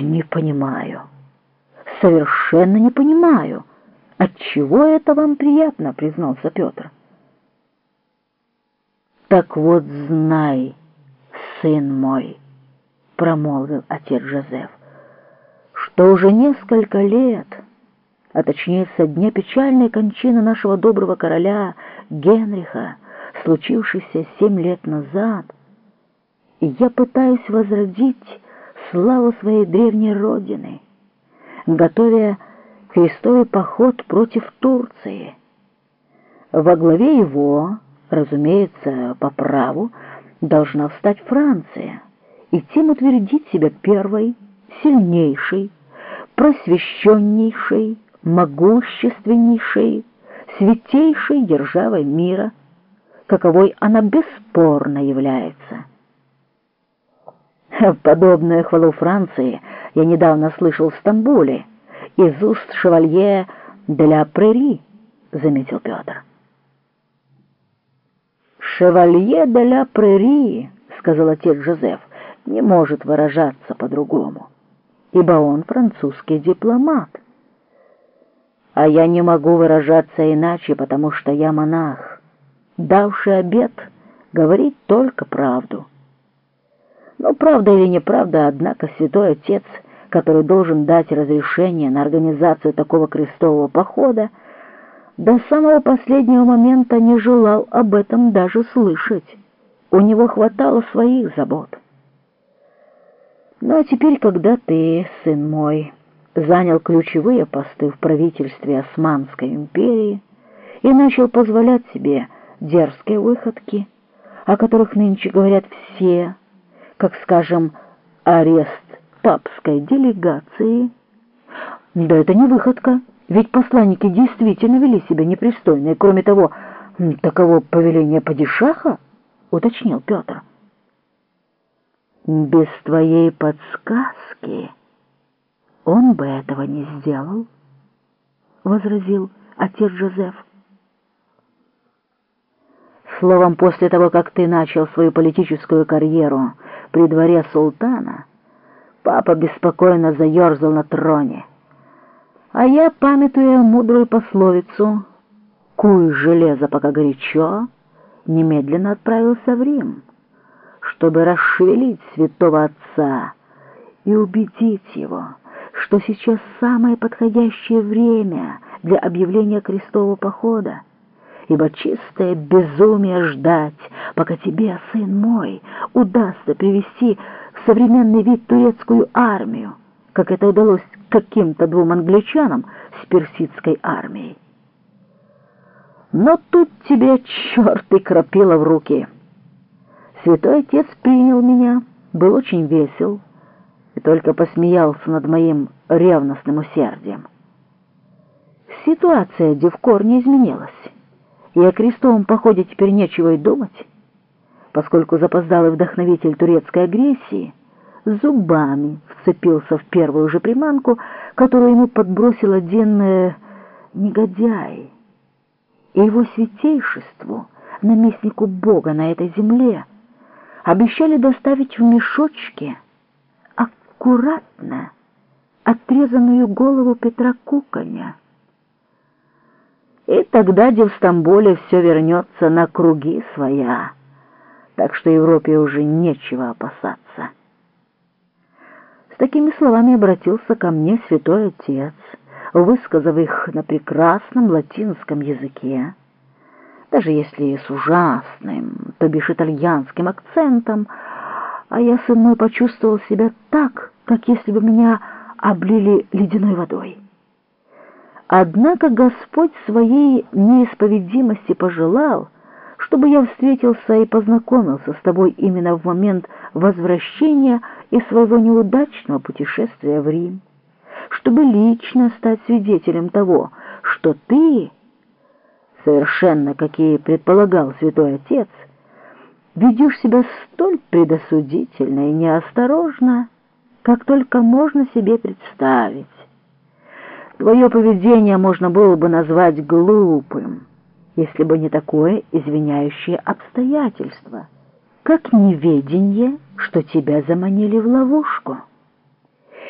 Не понимаю. Совершенно не понимаю. Отчего это вам приятно, признался Петр. Так вот знай, сын мой, промолвил отец Жозеф, что уже несколько лет, а точнее со дня печальной кончины нашего доброго короля Генриха, случившейся семь лет назад, я пытаюсь возродить славу своей древней родины, готовя крестовый поход против Турции. Во главе его, разумеется, по праву, должна встать Франция и тем утвердить себя первой, сильнейшей, просвещеннейшей, могущественнейшей, святейшей державой мира, каковой она бесспорно является. Подобную хвалу Франции я недавно слышал в Стамбуле из уст шевалье де ла Прери, заметил Петр. «Шевалье де Прери», — сказал отец Жозеф, — «не может выражаться по-другому, ибо он французский дипломат. А я не могу выражаться иначе, потому что я монах, давший обет говорить только правду». Но правда или неправда, однако святой отец, который должен дать разрешение на организацию такого крестового похода, до самого последнего момента не желал об этом даже слышать. У него хватало своих забот. Ну а теперь, когда ты, сын мой, занял ключевые посты в правительстве Османской империи и начал позволять себе дерзкие выходки, о которых нынче говорят все, как, скажем, арест папской делегации. Да это не выходка, ведь посланники действительно вели себя непристойно, и кроме того, таково повеление падишаха, уточнил Петр. Без твоей подсказки он бы этого не сделал, возразил отец Жозеф. Словом, после того, как ты начал свою политическую карьеру, при дворе султана, папа беспокойно заерзал на троне. А я, памятуя мудрую пословицу «Куй железо, пока горячо», немедленно отправился в Рим, чтобы расшевелить святого отца и убедить его, что сейчас самое подходящее время для объявления крестового похода, ибо чистое безумие ждать, пока тебе, сын мой, удастся привести в современный вид турецкую армию, как это удалось каким-то двум англичанам с персидской армией. Но тут тебе черт и крапила в руки. Святой отец принял меня, был очень весел и только посмеялся над моим ревностным усердием. Ситуация де в корне изменилась и о крестовом походе теперь нечего и думать, поскольку запоздалый вдохновитель турецкой агрессии зубами вцепился в первую же приманку, которую ему подбросил один негодяй. И его святейшеству, наместнику Бога на этой земле, обещали доставить в мешочке аккуратно отрезанную голову Петра Куконя, и тогда де в Стамбуле все вернется на круги своя, так что Европе уже нечего опасаться. С такими словами обратился ко мне святой отец, высказав их на прекрасном латинском языке, даже если с ужасным, то бишь итальянским акцентом, а я сын мой почувствовал себя так, как если бы меня облили ледяной водой. Однако Господь своей неисповедимости пожелал, чтобы я встретился и познакомился с тобой именно в момент возвращения из своего неудачного путешествия в Рим, чтобы лично стать свидетелем того, что ты, совершенно как и предполагал святой отец, ведешь себя столь предосудительно и неосторожно, как только можно себе представить. Твое поведение можно было бы назвать глупым, если бы не такое извиняющее обстоятельство, как неведение, что тебя заманили в ловушку.